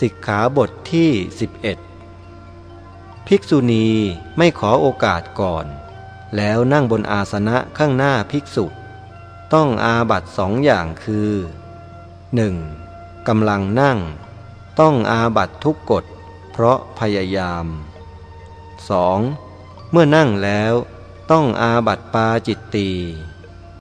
สิกขาบทที่ 11 ภิกษุณีไม่ขอโอกาสก่อน แล้วนั่งบนอาสนะข้างหน้าภิกษุ ต้องอาบัตสองอย่างคือ 1. กำลังนั่ง ต้องอาบัตทุกกฎ เพราะพยายาม 2. เมื่อนั่งแล้วต้องอาบัตปาจิตตี